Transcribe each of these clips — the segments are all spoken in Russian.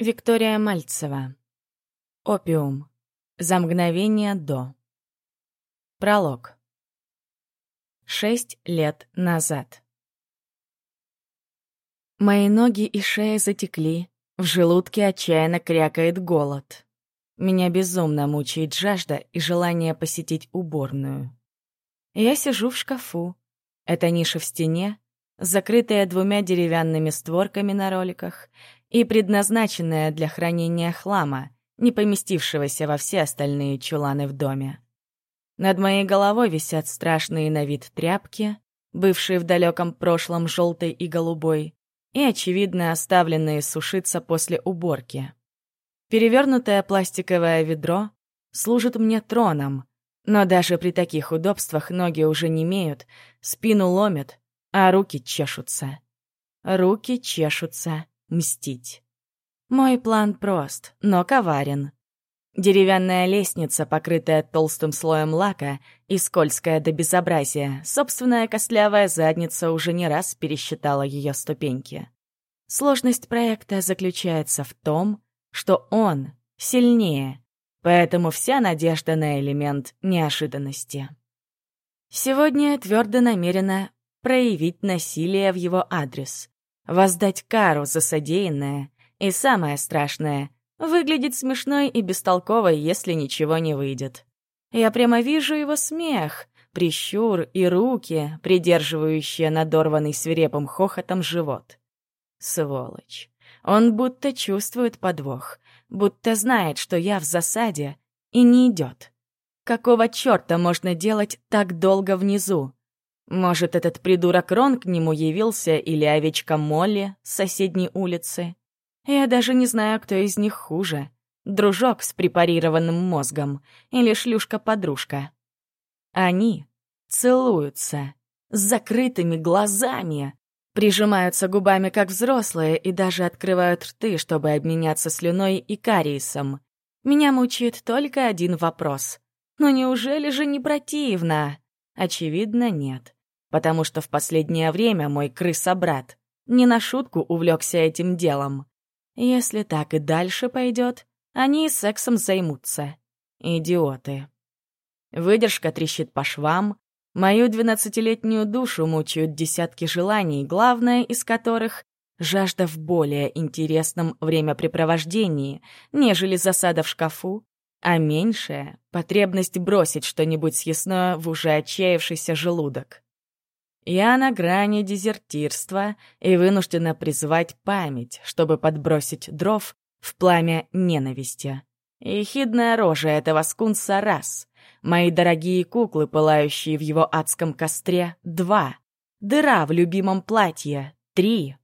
Виктория Мальцева. Опиум. За мгновение до. Пролог. Шесть лет назад. Мои ноги и шея затекли, в желудке отчаянно крякает голод. Меня безумно мучает жажда и желание посетить уборную. Я сижу в шкафу. Это ниша в стене, закрытая двумя деревянными створками на роликах и предназначенная для хранения хлама, не поместившегося во все остальные чуланы в доме. Над моей головой висят страшные на вид тряпки, бывшие в далеком прошлом желтой и голубой, и, очевидно, оставленные сушиться после уборки. Перевернутое пластиковое ведро служит мне троном, но даже при таких удобствах ноги уже не имеют, спину ломят, а руки чешутся. Руки чешутся мстить. Мой план прост, но коварен. Деревянная лестница, покрытая толстым слоем лака и скользкая до безобразия, собственная костлявая задница уже не раз пересчитала ее ступеньки. Сложность проекта заключается в том, что он сильнее, поэтому вся надежда на элемент неожиданности. Сегодня твердо намерена проявить насилие в его адрес, воздать кару за содеянное и, самое страшное, выглядеть смешной и бестолковой, если ничего не выйдет. Я прямо вижу его смех, прищур и руки, придерживающие надорванный свирепым хохотом живот. Сволочь. Он будто чувствует подвох, будто знает, что я в засаде, и не идет. Какого черта можно делать так долго внизу? Может, этот придурок Рон к нему явился или овечка Молли с соседней улицы? Я даже не знаю, кто из них хуже. Дружок с препарированным мозгом или шлюшка-подружка. Они целуются с закрытыми глазами, прижимаются губами как взрослые и даже открывают рты, чтобы обменяться слюной и кариесом. Меня мучает только один вопрос. Но неужели же не противно? Очевидно, нет. Потому что в последнее время мой крысобрат не на шутку увлекся этим делом. Если так и дальше пойдет, они сексом займутся. Идиоты. Выдержка трещит по швам, мою двенадцатилетнюю душу мучают десятки желаний, главное из которых — жажда в более интересном времяпрепровождении, нежели засада в шкафу а меньшая — потребность бросить что-нибудь съестное в уже отчаявшийся желудок. Я на грани дезертирства и вынуждена призвать память, чтобы подбросить дров в пламя ненависти. Ехидная рожа этого скунса — раз. Мои дорогие куклы, пылающие в его адском костре — два. Дыра в любимом платье — три.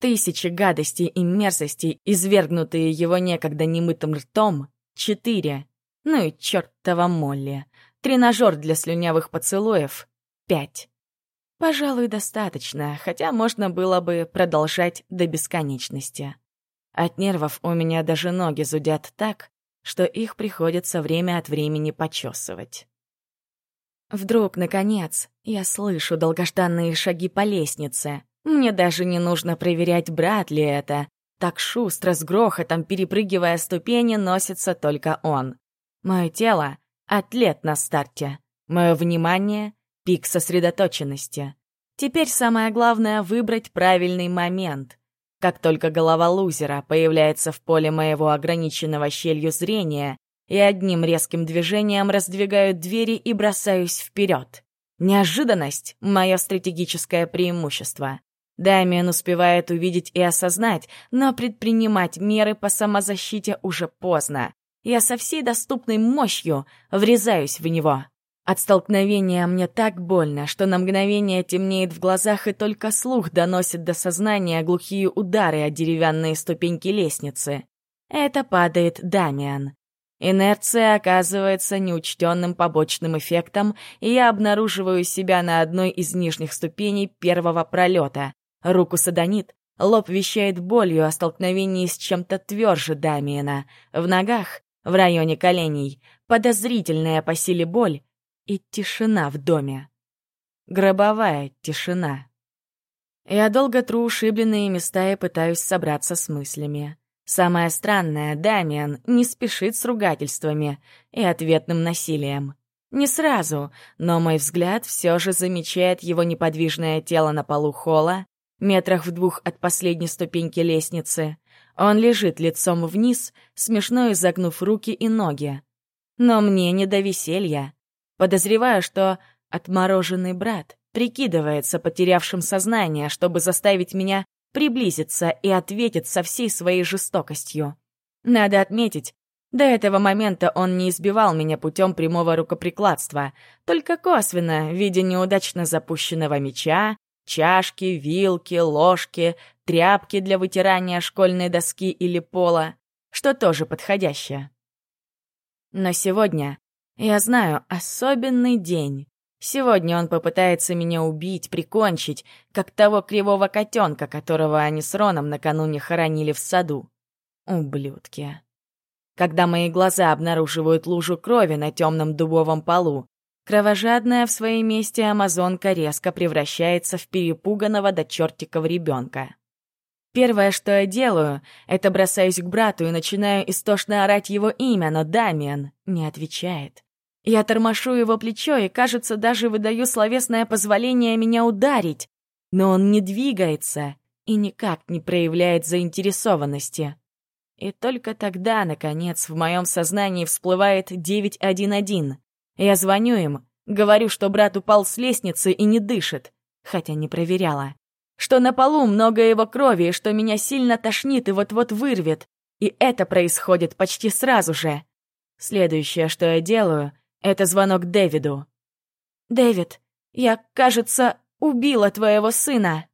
Тысячи гадостей и мерзостей, извергнутые его некогда немытым ртом Четыре. Ну и чертова Молли. Тренажер для слюнявых поцелуев. Пять. Пожалуй, достаточно, хотя можно было бы продолжать до бесконечности. От нервов у меня даже ноги зудят так, что их приходится время от времени почесывать. Вдруг, наконец, я слышу долгожданные шаги по лестнице. Мне даже не нужно проверять, брат ли это, так шустро, с грохотом, перепрыгивая ступени, носится только он. Мое тело — атлет на старте. Мое внимание — пик сосредоточенности. Теперь самое главное — выбрать правильный момент. Как только голова лузера появляется в поле моего ограниченного щелью зрения, и одним резким движением раздвигаю двери и бросаюсь вперед. Неожиданность — мое стратегическое преимущество. Дамиан успевает увидеть и осознать, но предпринимать меры по самозащите уже поздно. Я со всей доступной мощью врезаюсь в него. От столкновения мне так больно, что на мгновение темнеет в глазах, и только слух доносит до сознания глухие удары о деревянные ступеньки лестницы. Это падает Дамиан. Инерция оказывается неучтенным побочным эффектом, и я обнаруживаю себя на одной из нижних ступеней первого пролета. Руку садонит, лоб вещает болью о столкновении с чем-то тверже Дамиена. В ногах, в районе коленей, подозрительная по силе боль и тишина в доме. Гробовая тишина. Я долго тру ушибленные места и пытаюсь собраться с мыслями. Самое странное, Дамиан не спешит с ругательствами и ответным насилием. Не сразу, но мой взгляд все же замечает его неподвижное тело на полу холла, метрах в двух от последней ступеньки лестницы. Он лежит лицом вниз, смешно изогнув руки и ноги. Но мне не до веселья. Подозреваю, что отмороженный брат прикидывается потерявшим сознание, чтобы заставить меня приблизиться и ответит со всей своей жестокостью. Надо отметить, до этого момента он не избивал меня путем прямого рукоприкладства, только косвенно, в виде неудачно запущенного меча, чашки, вилки, ложки, тряпки для вытирания школьной доски или пола, что тоже подходящее. Но сегодня, я знаю, особенный день. Сегодня он попытается меня убить, прикончить, как того кривого котенка, которого они с Роном накануне хоронили в саду. Ублюдки. Когда мои глаза обнаруживают лужу крови на темном дубовом полу, кровожадная в своей месте амазонка резко превращается в перепуганного до чертиков ребенка. Первое, что я делаю, это бросаюсь к брату и начинаю истошно орать его имя, но Дамиан не отвечает. Я тормошу его плечо и, кажется, даже выдаю словесное позволение меня ударить, но он не двигается и никак не проявляет заинтересованности. И только тогда, наконец, в моем сознании всплывает 911. Я звоню им, говорю, что брат упал с лестницы и не дышит, хотя не проверяла. Что на полу много его крови, и что меня сильно тошнит и вот-вот вырвет. И это происходит почти сразу же. Следующее, что я делаю, это звонок Дэвиду. «Дэвид, я, кажется, убила твоего сына».